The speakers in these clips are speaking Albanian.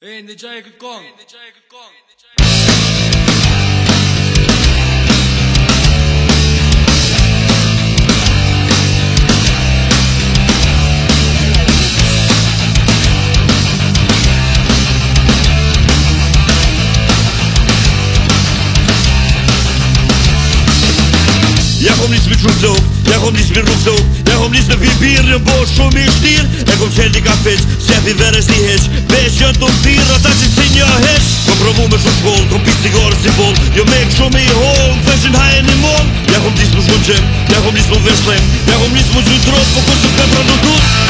Ej ne qaje këtë kong Ej ne qaje këtë kong Ja kom lisë me të shumë të lopë Ja kom lisë me rrugë të lopë Ja kom lisë me pjirë pjirë në bojë shumë i shtirë E kom qelë dika fecë, sefi verës dihecë Becë gjënë të Kommer från skål, trompet, cigarr, symbol Jag make sure me whole, fashion high and more Jag kom dit som sjögem, jag kom dit som världslem Jag kom dit som utdrott, fokuset pepprar och dutt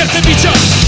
Get to be just